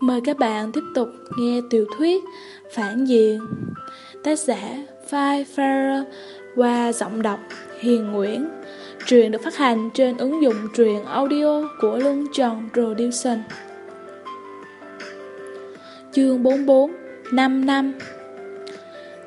Mời các bạn tiếp tục nghe tiểu thuyết Phản Diện, Tác giả Phai Farrer qua giọng đọc Hiền Nguyễn. Truyện được phát hành trên ứng dụng truyện audio của Lương Tròn Production. Chương 44 5 năm.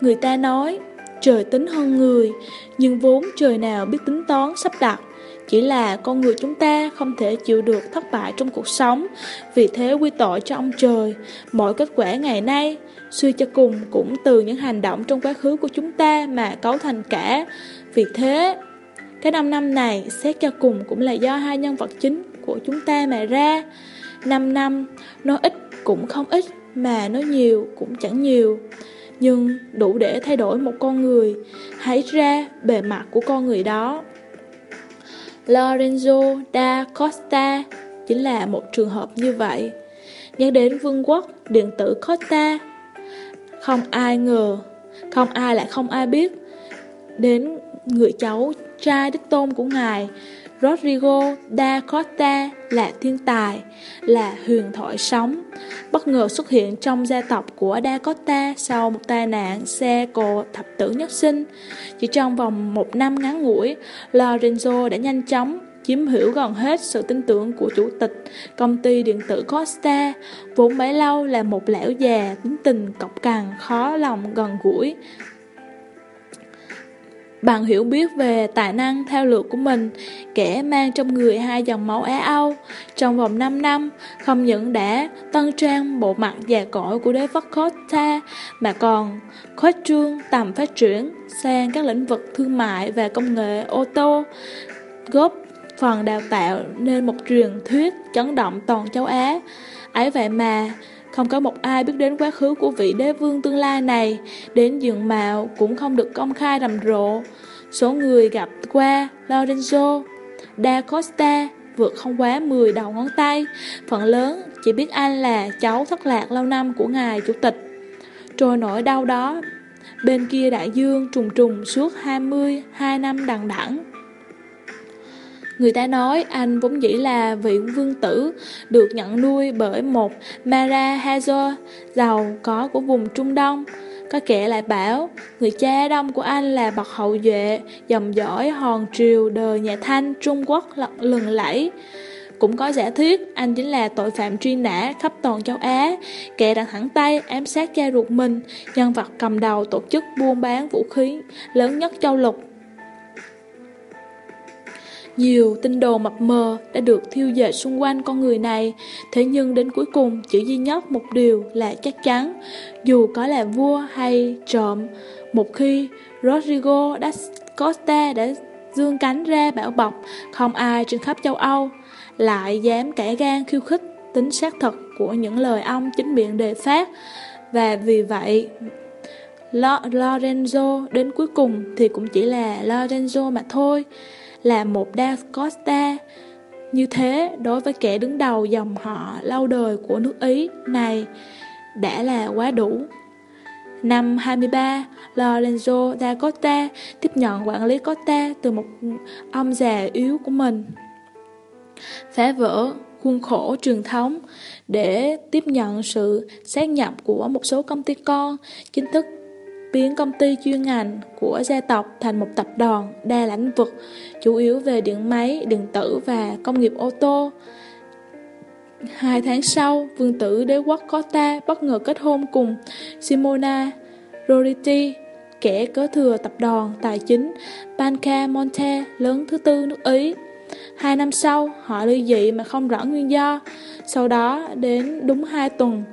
Người ta nói, trời tính hơn người, Nhưng vốn trời nào biết tính toán sắp đặt chỉ là con người chúng ta không thể chịu được thất bại trong cuộc sống, vì thế quy tội cho ông trời. Mọi kết quả ngày nay, suy cho cùng cũng từ những hành động trong quá khứ của chúng ta mà cấu thành cả. Vì thế, cái năm năm này xét cho cùng cũng là do hai nhân vật chính của chúng ta mà ra. Năm năm, nói ít cũng không ít, mà nói nhiều cũng chẳng nhiều. Nhưng đủ để thay đổi một con người, hãy ra bề mặt của con người đó. Lorenzo da Costa chính là một trường hợp như vậy. Nhắc đến vương quốc điện tử Costa, không ai ngờ, không ai lại không ai biết đến người cháu trai đích tôn của ngài Rodrigo da Costa là thiên tài, là huyền thoại sống, bất ngờ xuất hiện trong gia tộc của da Costa sau một tai nạn xe cộ thập tử nhất sinh. Chỉ trong vòng một năm ngắn ngủi, Lorenzo đã nhanh chóng chiếm hữu gần hết sự tin tưởng của chủ tịch công ty điện tử Costa, vốn bấy lâu là một lão già tính tình cọc cằn, khó lòng gần gũi, Bằng hiểu biết về tài năng theo lượt của mình, kẻ mang trong người hai dòng máu Á Âu, trong vòng 5 năm, không những đã tân trang bộ mặt già cỗi của đế quốc Costa, mà còn khuếch trương tầm phát triển sang các lĩnh vực thương mại và công nghệ ô tô, góp phần đào tạo nên một truyền thuyết chấn động toàn châu Á. Ấy vậy mà, không có một ai biết đến quá khứ của vị đế vương tương lai này, đến diện mạo cũng không được công khai rầm rộ. Số người gặp qua Lorenzo da Costa vượt không quá 10 đầu ngón tay, phần lớn chỉ biết anh là cháu thất lạc lâu năm của ngài chủ tịch. Trôi nổi đau đó, bên kia đại dương trùng trùng suốt 22 năm đằng đẵng. Người ta nói anh vốn dĩ là vị vương tử được nhận nuôi bởi một Mara Hazor giàu có của vùng Trung Đông. Có kẻ lại bảo người cha đông của anh là bậc hậu duệ, dòng dõi hòn triều đời nhà Thanh Trung Quốc lừng lẫy. Cũng có giả thuyết anh chính là tội phạm truy nã khắp toàn châu Á, kẻ đã thẳng tay ám sát cha ruột mình, nhân vật cầm đầu tổ chức buôn bán vũ khí lớn nhất châu lục. Nhiều tin đồn mập mờ đã được thiêu dệt xung quanh con người này, thế nhưng đến cuối cùng chỉ duy nhất một điều là chắc chắn, dù có là vua hay trộm, một khi Rodrigo da Costa đã dương cánh ra bảo bọc, không ai trên khắp châu Âu lại dám kẻ gan khiêu khích tính xác thực của những lời ông chính miệng đề phát, và vì vậy Lorenzo đến cuối cùng thì cũng chỉ là Lorenzo mà thôi là một Da Costa. Như thế, đối với kẻ đứng đầu dòng họ lâu đời của nước Ý này đã là quá đủ. Năm 23, Lorenzo da Costa tiếp nhận quản lý Costa từ một ông già yếu của mình. Phá vỡ khuôn khổ truyền thống để tiếp nhận sự xác nhập của một số công ty con chính thức biến công ty chuyên ngành của gia tộc thành một tập đoàn đa lĩnh vực, chủ yếu về điện máy, điện tử và công nghiệp ô tô. Hai tháng sau, vương tử đế quốc Costa bất ngờ kết hôn cùng Simona Roriti, kẻ có thừa tập đoàn tài chính Banca Monte lớn thứ tư nước Ý. Hai năm sau, họ ly dị mà không rõ nguyên do. Sau đó, đến đúng hai tuần,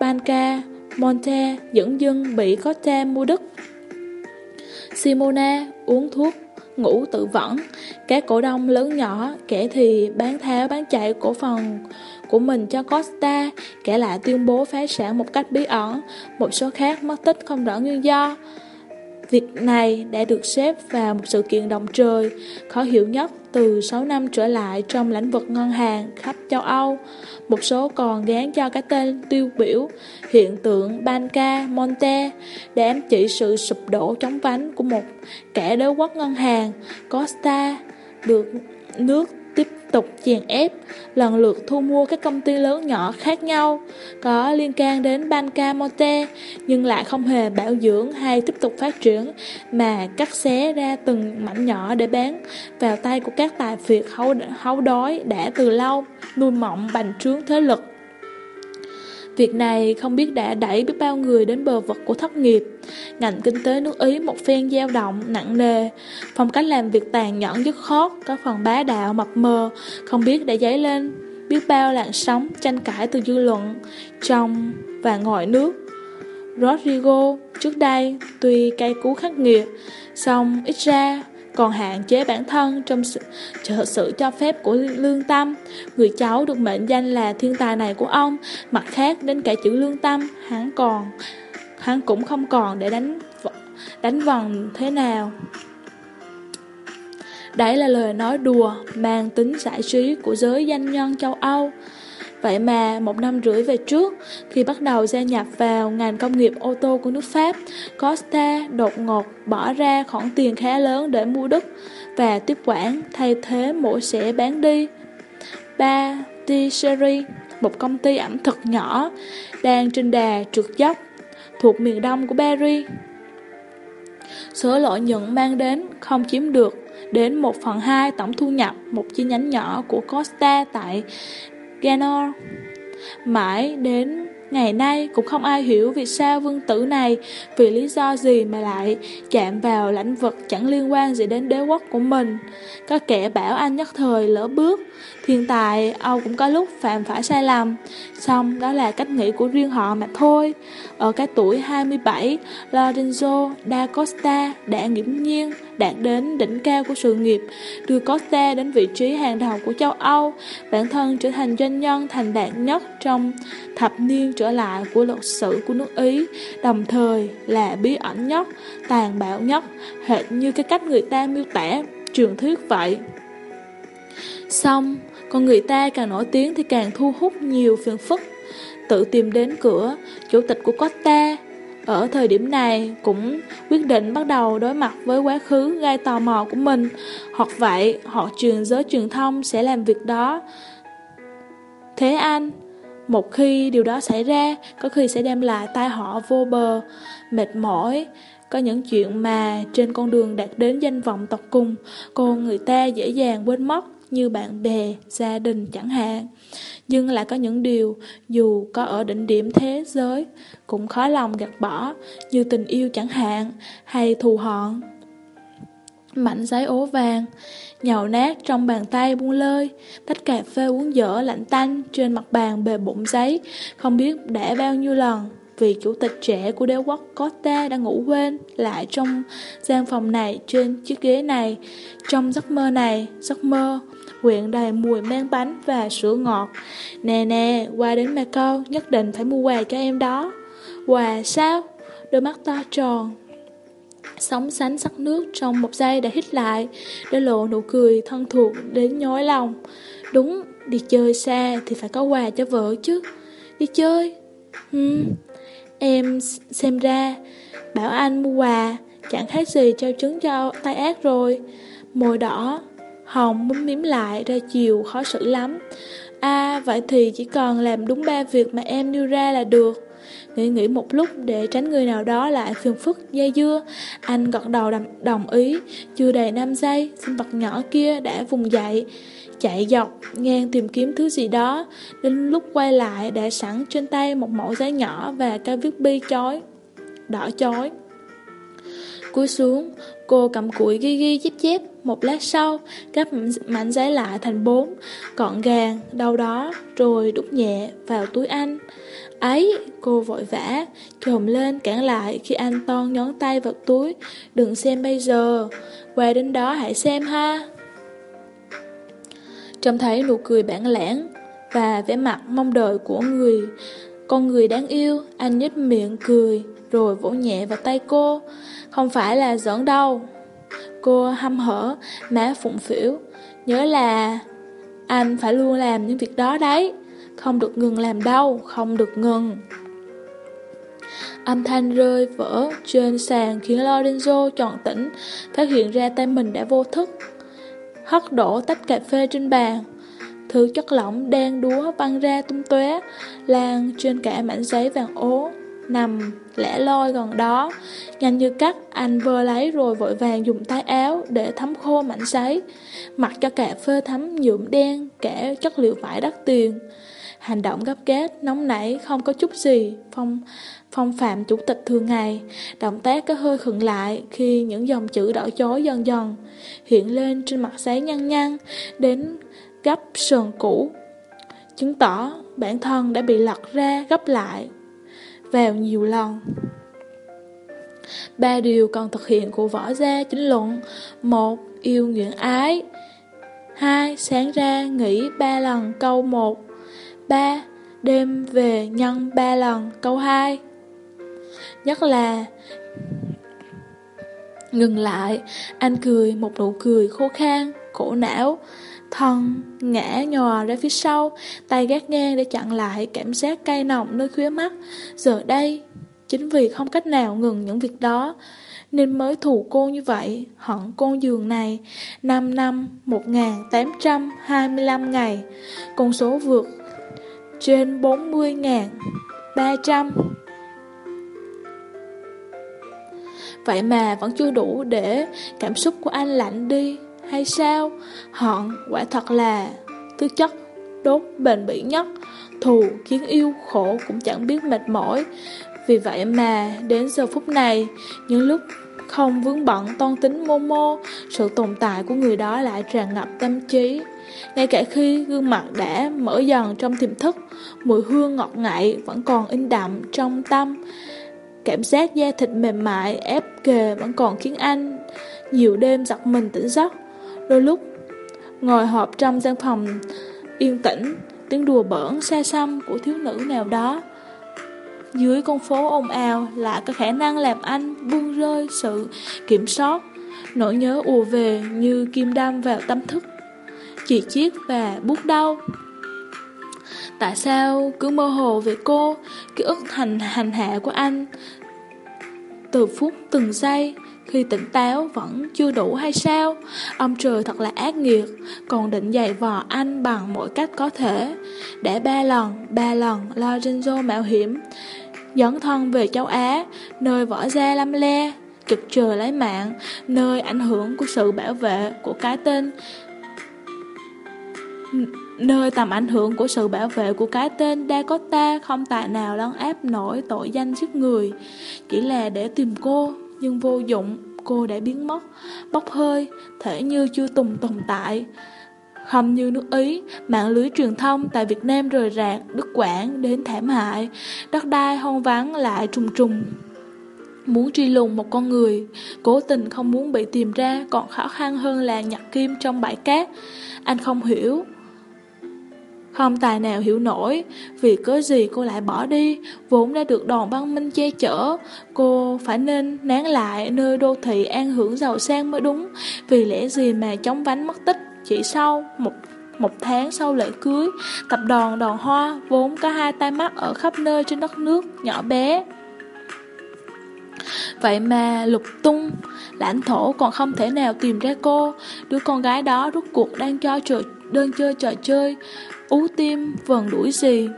Banca Monte dẫn dưng bị có cha mua đất. Simona uống thuốc, ngủ tự vẫn. Các cổ đông lớn nhỏ, kẻ thì bán tháo bán chạy cổ phần của mình cho Costa, kẻ lại tuyên bố phá sản một cách bí ẩn, một số khác mất tích không rõ nguyên do. Việc này đã được xếp vào một sự kiện động trời, khó hiểu nhất từ 6 năm trở lại trong lĩnh vực ngân hàng khắp châu Âu. Một số còn gán cho cái tên tiêu biểu hiện tượng Banca Monte để ám chỉ sự sụp đổ chóng vánh của một kẻ đế quốc ngân hàng Costa được nước tục chèn ép, lần lượt thu mua các công ty lớn nhỏ khác nhau, có liên can đến Banca Monte, nhưng lại không hề bảo dưỡng hay tiếp tục phát triển, mà cắt xé ra từng mảnh nhỏ để bán vào tay của các tài phiệt hấu, hấu đói đã từ lâu, nuôi mộng bành trướng thế lực. Việc này không biết đã đẩy biết bao người đến bờ vực của thất nghiệp. Ngành kinh tế nước Ý một phen dao động, nặng nề. Phong cách làm việc tàn nhẫn dứt khoát, có phần bá đạo mập mờ, không biết đã dấy lên biết bao làn sóng tranh cãi từ dư luận trong và ngoài nước. Rodrigo trước đây tuy cay cú khắc nghiệt, song ít ra còn hạn chế bản thân trong sự, sự cho phép của lương tâm. Người cháu được mệnh danh là thiên tài này của ông, mặt khác đến cả chữ lương tâm, hắn còn hắn cũng không còn để đánh đánh vần thế nào. Đấy là lời nói đùa mang tính giải trí của giới danh nhân châu Âu. Vậy mà một năm rưỡi về trước, khi bắt đầu gia nhập vào ngành công nghiệp ô tô của nước Pháp, Costa đột ngột bỏ ra khoản tiền khá lớn để mua đất và tiếp quản thay thế mỗi sẽ bán đi. Ba Tisserie, một công ty ẩm thực nhỏ, đang trên đà trượt dốc thuộc miền đông của Paris. Số lợi nhuận mang đến không chiếm được đến 1 phần 2 tổng thu nhập một chi nhánh nhỏ của Costa tại Ganor. Mãi đến ngày nay cũng không ai hiểu vì sao vương tử này vì lý do gì mà lại chạm vào lãnh vực chẳng liên quan gì đến đế quốc của mình. Có kẻ bảo anh nhất thời lỡ bước, thiên tài Âu cũng có lúc phạm phải sai lầm, xong đó là cách nghĩ của riêng họ mà thôi. Ở cái tuổi 27, Lorenzo da Costa đã nghiễm nhiên đạt đến đỉnh cao của sự nghiệp, đưa Costa đến vị trí hàng đầu của châu Âu, bản thân trở thành doanh nhân thành đạt nhất trong thập niên trở lại của lịch sử của nước Ý, đồng thời là bí ẩn nhất, tàn bạo nhất, hệt như cái cách người ta miêu tả truyền thuyết vậy. Xong, con người ta càng nổi tiếng thì càng thu hút nhiều phiền phức tự tìm đến cửa chủ tịch của Costa. Ở thời điểm này cũng quyết định bắt đầu đối mặt với quá khứ gây tò mò của mình, hoặc vậy họ truyền giới truyền thông sẽ làm việc đó. Thế anh, một khi điều đó xảy ra, có khi sẽ đem lại tai họa vô bờ, mệt mỏi, có những chuyện mà trên con đường đạt đến danh vọng tộc cùng, còn người ta dễ dàng quên mất như bạn bè, gia đình chẳng hạn. Nhưng lại có những điều dù có ở đỉnh điểm thế giới cũng khó lòng gạt bỏ như tình yêu chẳng hạn hay thù hận. Mảnh giấy ố vàng, nhào nát trong bàn tay buông lơi, tách cà phê uống dở lạnh tanh trên mặt bàn bề bụng giấy, không biết đã bao nhiêu lần vì chủ tịch trẻ của đế quốc Costa đã ngủ quên lại trong gian phòng này trên chiếc ghế này. Trong giấc mơ này, giấc mơ, quyện đầy mùi men bánh và sữa ngọt. Nè nè, qua đến Macau, nhất định phải mua quà cho em đó. Quà sao? Đôi mắt to tròn. Sóng sánh sắc nước trong một giây đã hít lại, để lộ nụ cười thân thuộc đến nhói lòng. Đúng, đi chơi xa thì phải có quà cho vợ chứ. Đi chơi? Hmm. Em xem ra, bảo anh mua quà, chẳng khác gì trao trứng cho tay ác rồi. mồi đỏ, Hồng muốn miếm lại ra chiều khó xử lắm. À, vậy thì chỉ còn làm đúng ba việc mà em nêu ra là được. Nghĩ nghĩ một lúc để tránh người nào đó lại phiền phức dây dưa. Anh gật đầu đồng, ý, chưa đầy 5 giây, sinh vật nhỏ kia đã vùng dậy. Chạy dọc, ngang tìm kiếm thứ gì đó. Đến lúc quay lại đã sẵn trên tay một mẫu giấy nhỏ và cái viết bi chói. Đỏ chói. Cúi xuống, cô cầm củi ghi ghi chép chép. Một lát sau, gấp mảnh giấy lại thành bốn, gọn gàng, đâu đó, rồi đút nhẹ vào túi anh. Ấy, cô vội vã, trồm lên cản lại khi anh toan nhón tay vào túi. Đừng xem bây giờ, qua đến đó hãy xem ha. Trông thấy nụ cười bản lãng và vẻ mặt mong đợi của người con người đáng yêu, anh nhếch miệng cười rồi vỗ nhẹ vào tay cô. Không phải là giỡn đâu. Cô hâm hở, má phụng phỉu. Nhớ là anh phải luôn làm những việc đó đấy. Không được ngừng làm đâu, không được ngừng. Âm thanh rơi vỡ trên sàn khiến Lorenzo tròn tỉnh, phát hiện ra tay mình đã vô thức. Hất đổ tách cà phê trên bàn. Thứ chất lỏng đen đúa văng ra tung tóe lan trên cả mảnh giấy vàng ố nằm lẻ loi gần đó. Nhanh như cắt, anh vơ lấy rồi vội vàng dùng tay áo để thấm khô mảnh giấy, mặc cho cả phơ thấm nhuộm đen, cả chất liệu vải đắt tiền. Hành động gấp gáp, nóng nảy, không có chút gì, phong phong phạm chủ tịch thường ngày. Động tác có hơi khựng lại khi những dòng chữ đỏ chói dần dần hiện lên trên mặt giấy nhăn nhăn, đến gấp sườn cũ. Chứng tỏ bản thân đã bị lật ra gấp lại vào nhiều lần. Ba điều cần thực hiện của võ gia chính luận. Một, Yêu nguyện ái. Hai, Sáng ra nghỉ ba lần, câu một. Ba, Đêm về nhân ba lần, câu hai. Nhất là, Ngừng lại. Anh cười một nụ cười khô khan. Khổ não, Thân, ngã nhòa ra phía sau, Tay gác ngang để chặn lại Cảm giác cay nồng nơi khóe mắt. Giờ đây, Chính vì không cách nào ngừng những việc đó, Nên mới thù cô như vậy, Hận cô giường này. 5 năm 1825 ngày, Con số vượt Trên 40.300 Vậy mà vẫn chưa đủ để cảm xúc của anh lạnh đi hay sao? Hận quả thật là thứ chất đốt bền bỉ nhất. Thù khiến yêu khổ cũng chẳng biết mệt mỏi. Vì vậy mà đến giờ phút này, những lúc không vướng bận toan tính mô mô, sự tồn tại của người đó lại tràn ngập tâm trí. Ngay cả khi gương mặt đã mở dần trong tiềm thức, mùi hương ngọt ngậy vẫn còn in đậm trong tâm. Cảm giác da thịt mềm mại ép kề vẫn còn khiến anh nhiều đêm giật mình tỉnh giấc. Đôi lúc ngồi họp trong gian phòng yên tĩnh, tiếng đùa bỡn xa xăm của thiếu nữ nào đó. Dưới con phố ồn ào lại có khả năng làm anh buông rơi sự kiểm soát, nỗi nhớ ùa về như kim đâm vào tâm thức, chỉ chiết và bút đau. Tại sao cứ mơ hồ về cô, ký ức hành hành hạ của anh từ phút từng giây khi tỉnh táo vẫn chưa đủ hay sao? Ông trời thật là ác nghiệt, còn định dạy vò anh bằng mọi cách có thể. Để ba lần, ba lần Lorenzo mạo hiểm, dẫn thân về châu Á, nơi võ gia lâm le, trực chờ lấy mạng, nơi ảnh hưởng của sự bảo vệ của cái tên Nơi tầm ảnh hưởng của sự bảo vệ của cái tên Dakota không tài nào lấn áp nổi tội danh giết người Chỉ là để tìm cô, nhưng vô dụng, cô đã biến mất, bốc hơi, thể như chưa tùng tồn tại. Không như nước Ý, mạng lưới truyền thông tại Việt Nam rời rạc, đứt quãng đến thảm hại. Đất đai hoang vắng lại trùng trùng. Muốn truy lùng một con người, cố tình không muốn bị tìm ra còn khó khăn hơn là nhặt kim trong bãi cát. Anh không hiểu, không tài nào hiểu nổi. Vì cớ gì cô lại bỏ đi? Vốn đã được đòn băng minh che chở, Cô phải nên nán lại Nơi đô thị an hưởng giàu sang mới đúng. Vì lẽ gì mà chống vánh mất tích? Chỉ sau một một tháng sau lễ cưới, Tập đoàn đòn hoa Vốn có hai tay mắt ở khắp nơi trên đất nước, Nhỏ bé. Vậy mà lục tung, Lãnh thổ còn không thể nào tìm ra cô. Đứa con gái đó rút cuộc đang cho trò, đơn chơi trò chơi ú tim vần đuổi gì.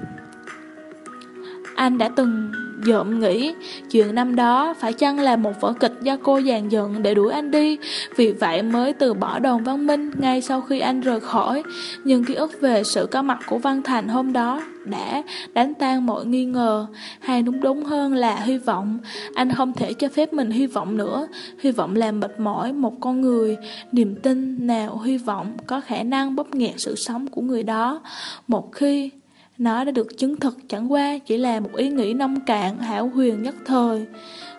Anh đã từng dợm nghĩ chuyện năm đó phải chăng là một vở kịch do cô dàn dựng để đuổi anh đi, vì vậy mới từ bỏ đồn văn minh ngay sau khi anh rời khỏi. Nhưng ký ức về sự có mặt của Văn Thành hôm đó đã đánh tan mọi nghi ngờ, hay đúng đúng hơn là hy vọng. Anh không thể cho phép mình hy vọng nữa, hy vọng làm mệt mỏi một con người, niềm tin nào hy vọng có khả năng bóp nghẹt sự sống của người đó. Một khi nó đã được chứng thực chẳng qua chỉ là một ý nghĩ nông cạn, hảo huyền nhất thời.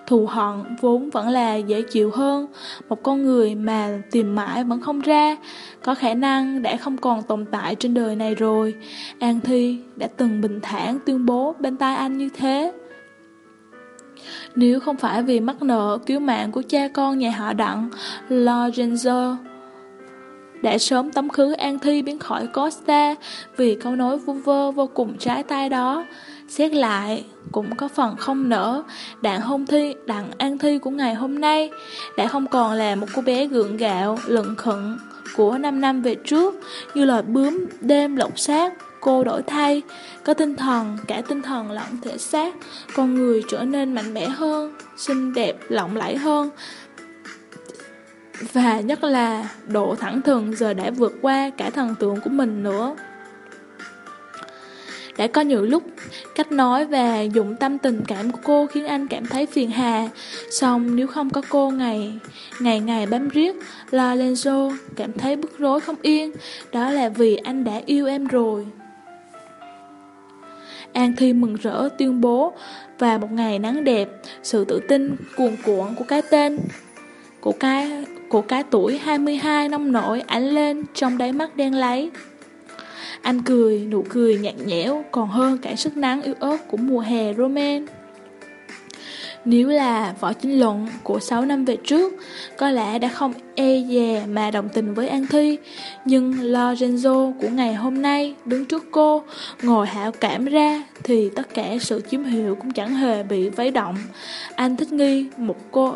Thù hận vốn vẫn là dễ chịu hơn, một con người mà tìm mãi vẫn không ra, có khả năng đã không còn tồn tại trên đời này rồi. An Thi đã từng bình thản tuyên bố bên tai anh như thế. Nếu không phải vì mắc nợ cứu mạng của cha con nhà họ đặng, Lorenzo đã sớm tấm khứ An Thi biến khỏi Costa vì câu nói vu vơ vô cùng trái tay đó. Xét lại, cũng có phần không nỡ, đặng hôn thi, đặng An Thi của ngày hôm nay đã không còn là một cô bé gượng gạo, lận khẩn của 5 năm về trước, như loài bướm đêm lộng xác, cô đổi thay, có tinh thần, cả tinh thần lẫn thể xác, con người trở nên mạnh mẽ hơn, xinh đẹp, lộng lẫy hơn. Và nhất là độ thẳng thừng giờ đã vượt qua cả thần tượng của mình nữa. Đã có nhiều lúc, cách nói và dụng tâm tình cảm của cô khiến anh cảm thấy phiền hà. Xong nếu không có cô ngày ngày ngày bám riết, lo Lorenzo cảm thấy bức rối không yên. Đó là vì anh đã yêu em rồi. An Thi mừng rỡ tuyên bố và một ngày nắng đẹp, sự tự tin cuồn cuộn của cái tên của cái của cái tuổi 22 nông nổi ánh lên trong đáy mắt đen lấy. Anh cười, nụ cười nhạt nhẽo còn hơn cả sức nắng yếu ớt của mùa hè Roman. Nếu là võ chính luận của 6 năm về trước, có lẽ đã không e dè mà đồng tình với An Thi, nhưng Lorenzo của ngày hôm nay đứng trước cô, ngồi hảo cảm ra, thì tất cả sự chiếm hiệu cũng chẳng hề bị vấy động. Anh thích nghi một cô...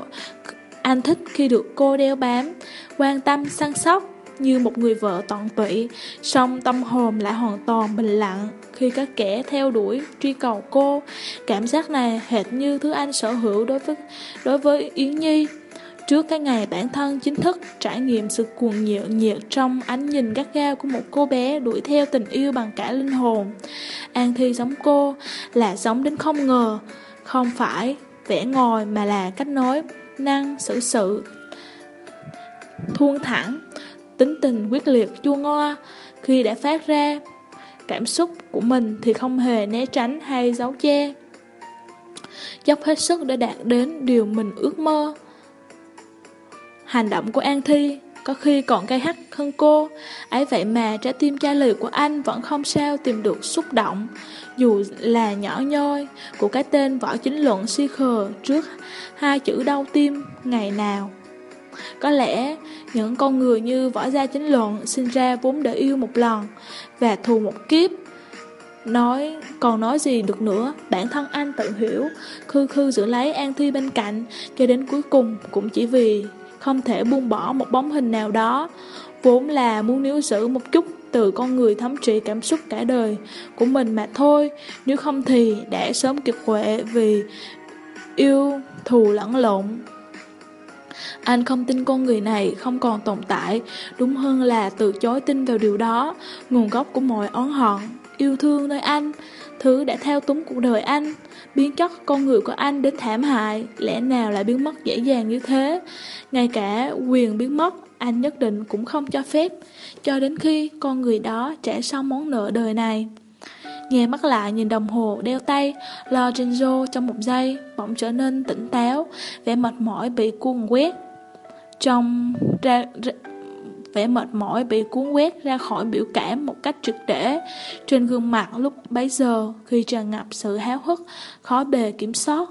Anh thích khi được cô đeo bám, quan tâm, săn sóc, như một người vợ tận tụy, song tâm hồn lại hoàn toàn bình lặng khi các kẻ theo đuổi, truy cầu cô. Cảm giác này hệt như thứ anh sở hữu đối với đối với Yến Nhi. Trước cái ngày bản thân chính thức trải nghiệm sự cuồng nhiệt nhiệt trong ánh nhìn gắt gao của một cô bé đuổi theo tình yêu bằng cả linh hồn. An Thi giống cô là giống đến không ngờ, không phải vẻ ngồi mà là cách nói, năng, xử sự, thuôn thẳng, tính tình quyết liệt chua ngoa khi đã phát ra cảm xúc của mình thì không hề né tránh hay giấu che. Dốc hết sức để đạt đến điều mình ước mơ. Hành động của an thi có khi còn cay hắt hơn cô. Ấy vậy mà trái tim cha lì của anh vẫn không sao tìm được xúc động. Dù là nhỏ nhoi của cái tên võ chính luận si khờ trước hai chữ đau tim ngày nào. Có lẽ những con người như võ gia chính luận sinh ra vốn để yêu một lần và thù một kiếp. Nói, còn nói gì được nữa, bản thân anh tự hiểu, khư khư giữ lấy An Thi bên cạnh, cho đến cuối cùng cũng chỉ vì không thể buông bỏ một bóng hình nào đó, vốn là muốn níu giữ một chút từ con người thấm trị cảm xúc cả đời của mình mà thôi, nếu không thì đã sớm kiệt quệ vì yêu thù lẫn lộn. Anh không tin con người này không còn tồn tại, đúng hơn là từ chối tin vào điều đó, nguồn gốc của mọi oán hận, yêu thương nơi anh, thứ đã theo túng cuộc đời anh, biến chất con người của anh đến thảm hại, lẽ nào lại biến mất dễ dàng như thế? Ngay cả quyền biến mất, anh nhất định cũng không cho phép, cho đến khi con người đó trả xong món nợ đời này. Nghe mắt lại nhìn đồng hồ đeo tay, Lorenzo trong một giây bỗng trở nên tỉnh táo, vẻ mệt mỏi bị cuồng quét. Trong ra, ra vẻ mệt mỏi bị cuốn quét ra khỏi biểu cảm một cách trực để trên gương mặt lúc bấy giờ khi tràn ngập sự háo hức khó bề kiểm soát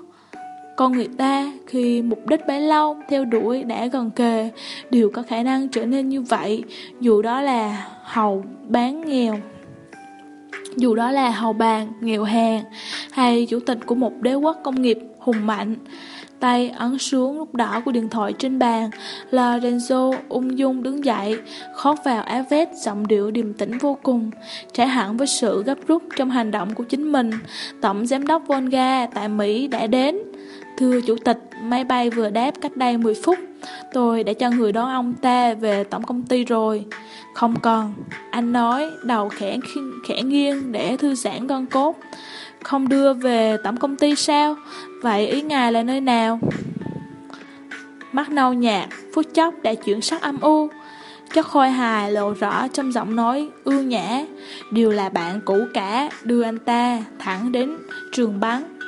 con người ta khi mục đích bấy lâu theo đuổi đã gần kề đều có khả năng trở nên như vậy dù đó là hầu bán nghèo dù đó là hầu bàn, nghèo hèn hay chủ tịch của một đế quốc công nghiệp hùng mạnh. Tay ấn xuống nút đỏ của điện thoại trên bàn, Lorenzo ung dung đứng dậy, khót vào áo vest giọng điệu điềm tĩnh vô cùng, trái hẳn với sự gấp rút trong hành động của chính mình. Tổng giám đốc Volga tại Mỹ đã đến. Thưa chủ tịch, máy bay vừa đáp cách đây 10 phút. Tôi đã cho người đón ông ta về tổng công ty rồi. Không còn, anh nói đầu khẽ, khẽ nghiêng để thư giãn gân cốt. Không đưa về tổng công ty sao? Vậy ý ngài là nơi nào? Mắt nâu nhạt, phút chốc đã chuyển sắc âm u. Chất khôi hài lộ rõ trong giọng nói ưu nhã, đều là bạn cũ cả đưa anh ta thẳng đến trường bắn.